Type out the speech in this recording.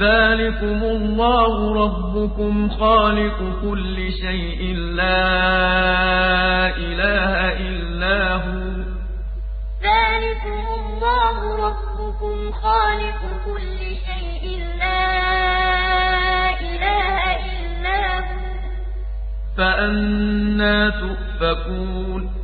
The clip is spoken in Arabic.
ذلكم الله ربكم خالق كل شيء لا إله إلا هو. ذلكم الله ربكم خالق كل شيء لا إله إلا هو. فأنا تؤفكون